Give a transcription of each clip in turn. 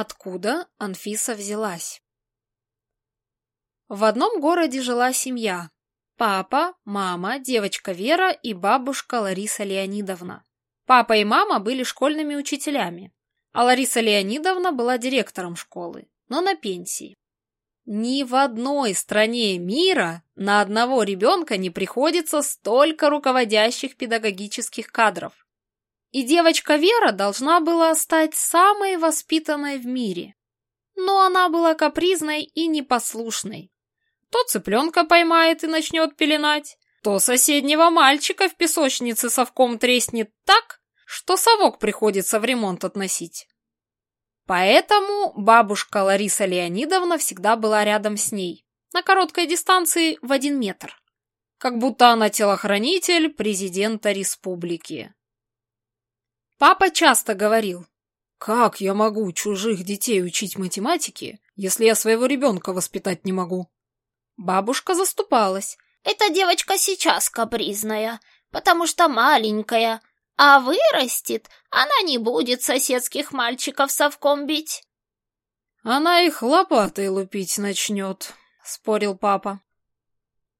Откуда Анфиса взялась? В одном городе жила семья. Папа, мама, девочка Вера и бабушка Лариса Леонидовна. Папа и мама были школьными учителями, а Лариса Леонидовна была директором школы, но на пенсии. Ни в одной стране мира на одного ребенка не приходится столько руководящих педагогических кадров. И девочка Вера должна была стать самой воспитанной в мире. Но она была капризной и непослушной. То цыпленка поймает и начнет пеленать, то соседнего мальчика в песочнице совком треснет так, что совок приходится в ремонт относить. Поэтому бабушка Лариса Леонидовна всегда была рядом с ней, на короткой дистанции в один метр. Как будто она телохранитель президента республики. Папа часто говорил, «Как я могу чужих детей учить математике, если я своего ребенка воспитать не могу?» Бабушка заступалась. «Эта девочка сейчас капризная, потому что маленькая, а вырастет, она не будет соседских мальчиков совком бить. Она их лопатой лупить начнет, спорил папа.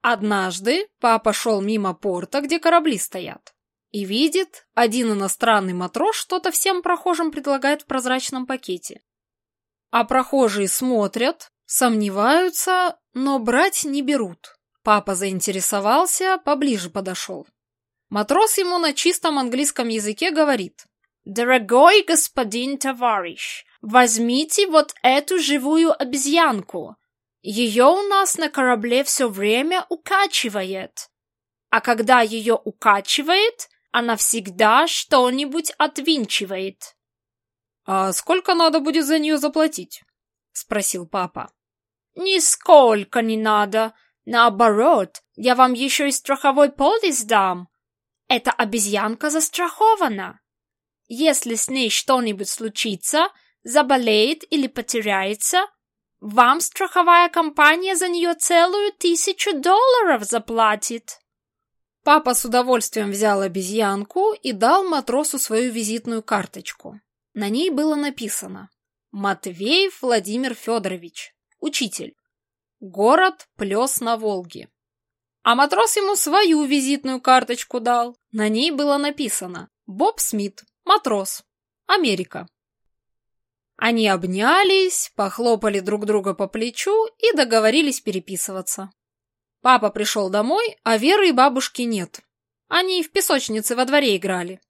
Однажды папа шел мимо порта, где корабли стоят, и видит, один иностранный матрос что-то всем прохожим предлагает в прозрачном пакете. А прохожие смотрят, сомневаются, но брать не берут. Папа заинтересовался, поближе подошел. Матрос ему на чистом английском языке говорит. «Дорогой господин товарищ, возьмите вот эту живую обезьянку. Ее у нас на корабле все время укачивает. А когда ее укачивает, она всегда что-нибудь отвинчивает». «А сколько надо будет за нее заплатить?» — спросил папа. «Нисколько не надо. Наоборот, я вам еще и страховой полис дам. Эта обезьянка застрахована. Если с ней что-нибудь случится, заболеет или потеряется, вам страховая компания за нее целую тысячу долларов заплатит. Папа с удовольствием взял обезьянку и дал матросу свою визитную карточку. На ней было написано «Матвеев Владимир Федорович, учитель. Город Плес на Волге». А матрос ему свою визитную карточку дал. На ней было написано «Боб Смит, матрос, Америка». Они обнялись, похлопали друг друга по плечу и договорились переписываться. Папа пришел домой, а Веры и бабушки нет. Они в песочнице во дворе играли.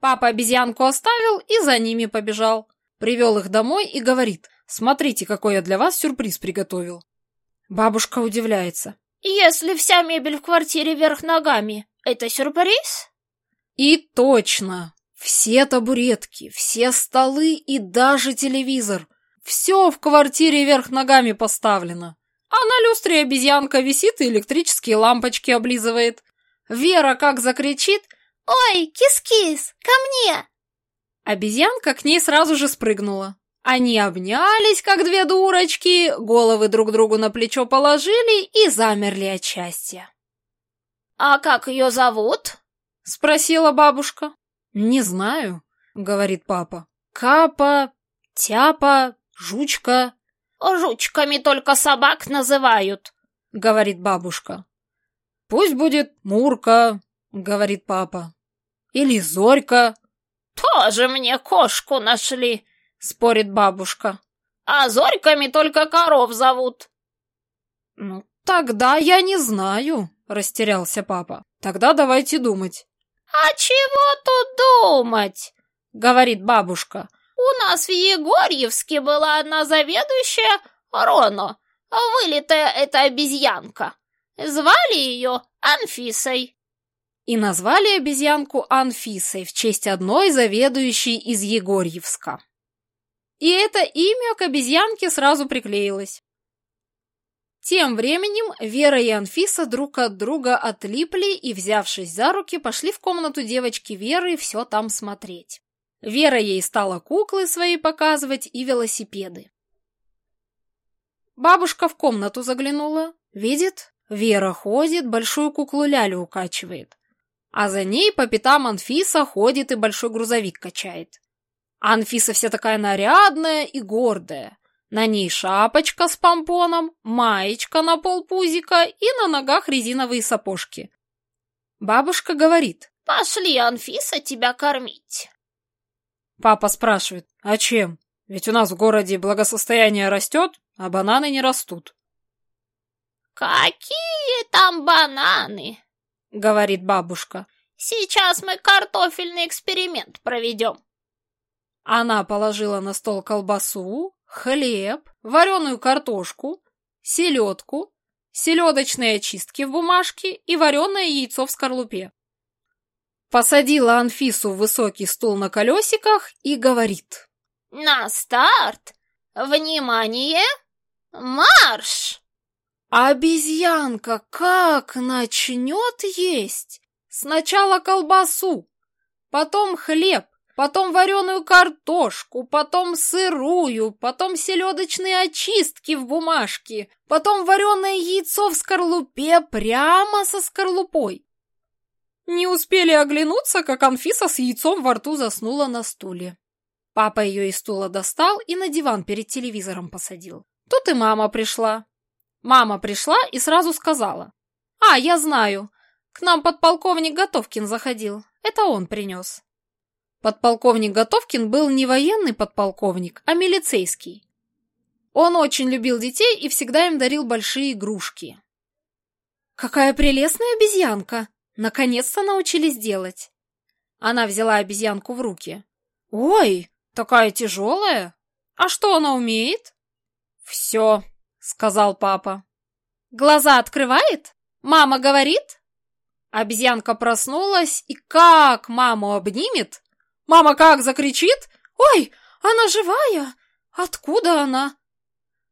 Папа обезьянку оставил и за ними побежал. Привел их домой и говорит, смотрите, какой я для вас сюрприз приготовил. Бабушка удивляется. Если вся мебель в квартире вверх ногами, это сюрприз? И точно! Все табуретки, все столы и даже телевизор. Все в квартире вверх ногами поставлено. А на люстре обезьянка висит и электрические лампочки облизывает. Вера как закричит «Ой, кис-кис, ко мне!» Обезьянка к ней сразу же спрыгнула. Они обнялись, как две дурочки, головы друг другу на плечо положили и замерли от счастья. «А как ее зовут?» — спросила бабушка. «Не знаю», — говорит папа. «Капа, тяпа, жучка». «Жучками только собак называют», — говорит бабушка. «Пусть будет Мурка», — говорит папа. «Или Зорька». «Тоже мне кошку нашли», — спорит бабушка. «А зорьками только коров зовут». «Ну, тогда я не знаю», — растерялся папа. «Тогда давайте думать». «А чего тут думать?» — говорит бабушка. «У нас в Егорьевске была одна заведующая Роно, вылитая эта обезьянка. Звали ее Анфисой». И назвали обезьянку Анфисой в честь одной заведующей из Егорьевска. И это имя к обезьянке сразу приклеилось. Тем временем Вера и Анфиса друг от друга отлипли и, взявшись за руки, пошли в комнату девочки Веры все там смотреть. Вера ей стала куклы свои показывать и велосипеды. Бабушка в комнату заглянула. Видит, Вера ходит, большую куклу Лялю укачивает. А за ней по пятам Анфиса ходит и большой грузовик качает. А Анфиса вся такая нарядная и гордая. На ней шапочка с помпоном, маечка на полпузика и на ногах резиновые сапожки. Бабушка говорит. «Пошли, Анфиса, тебя кормить». Папа спрашивает. «А чем? Ведь у нас в городе благосостояние растет, а бананы не растут». «Какие там бананы?» — говорит бабушка. «Сейчас мы картофельный эксперимент проведем». Она положила на стол колбасу, хлеб, вареную картошку, селедку, селедочные очистки в бумажке и вареное яйцо в скорлупе. Посадила Анфису в высокий стул на колесиках и говорит. «На старт! Внимание! Марш!» Обезьянка как начнет есть? Сначала колбасу, потом хлеб, потом вареную картошку, потом сырую, потом селедочные очистки в бумажке, потом вареное яйцо в скорлупе прямо со скорлупой. Не успели оглянуться, как Анфиса с яйцом во рту заснула на стуле. Папа ее из стула достал и на диван перед телевизором посадил. Тут и мама пришла. Мама пришла и сразу сказала. «А, я знаю. К нам подполковник Готовкин заходил. Это он принес». Подполковник Готовкин был не военный подполковник, а милицейский. Он очень любил детей и всегда им дарил большие игрушки. «Какая прелестная обезьянка! Наконец-то научились делать!» Она взяла обезьянку в руки. «Ой, такая тяжелая! А что она умеет?» «Все», — сказал папа. «Глаза открывает? Мама говорит?» Обезьянка проснулась и как маму обнимет, Мама как закричит? «Ой, она живая! Откуда она?»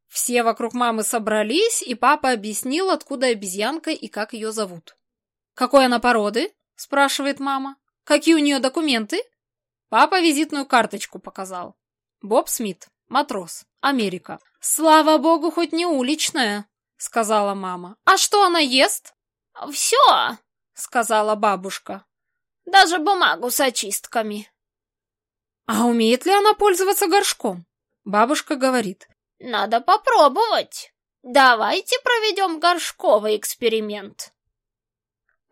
Все вокруг мамы собрались, и папа объяснил, откуда обезьянка и как ее зовут. «Какой она породы?» – спрашивает мама. «Какие у нее документы?» Папа визитную карточку показал. Боб Смит, матрос, Америка. «Слава богу, хоть не уличная», — сказала мама. «А что она ест?» «Все», — сказала бабушка. «Даже бумагу с очистками». «А умеет ли она пользоваться горшком?» Бабушка говорит. «Надо попробовать. Давайте проведем горшковый эксперимент».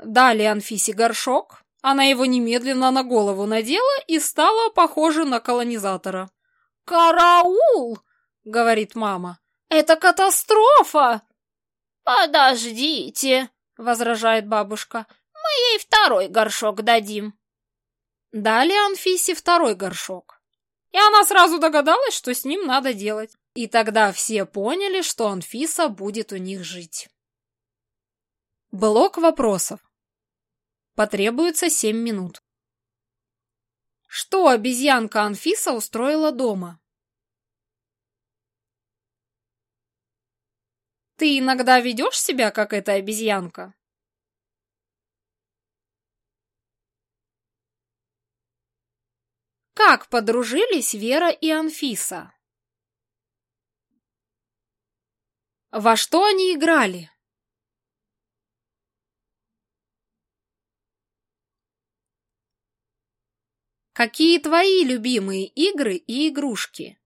Дали Анфисе горшок. Она его немедленно на голову надела и стала похожа на колонизатора. «Караул!» — говорит мама. «Это катастрофа!» «Подождите!» — возражает бабушка. «Мы ей второй горшок дадим». Дали Анфисе второй горшок. И она сразу догадалась, что с ним надо делать. И тогда все поняли, что Анфиса будет у них жить. Блок вопросов. Потребуется семь минут. Что обезьянка Анфиса устроила дома? Ты иногда ведешь себя, как эта обезьянка? Как подружились Вера и Анфиса? Во что они играли? Какие твои любимые игры и игрушки?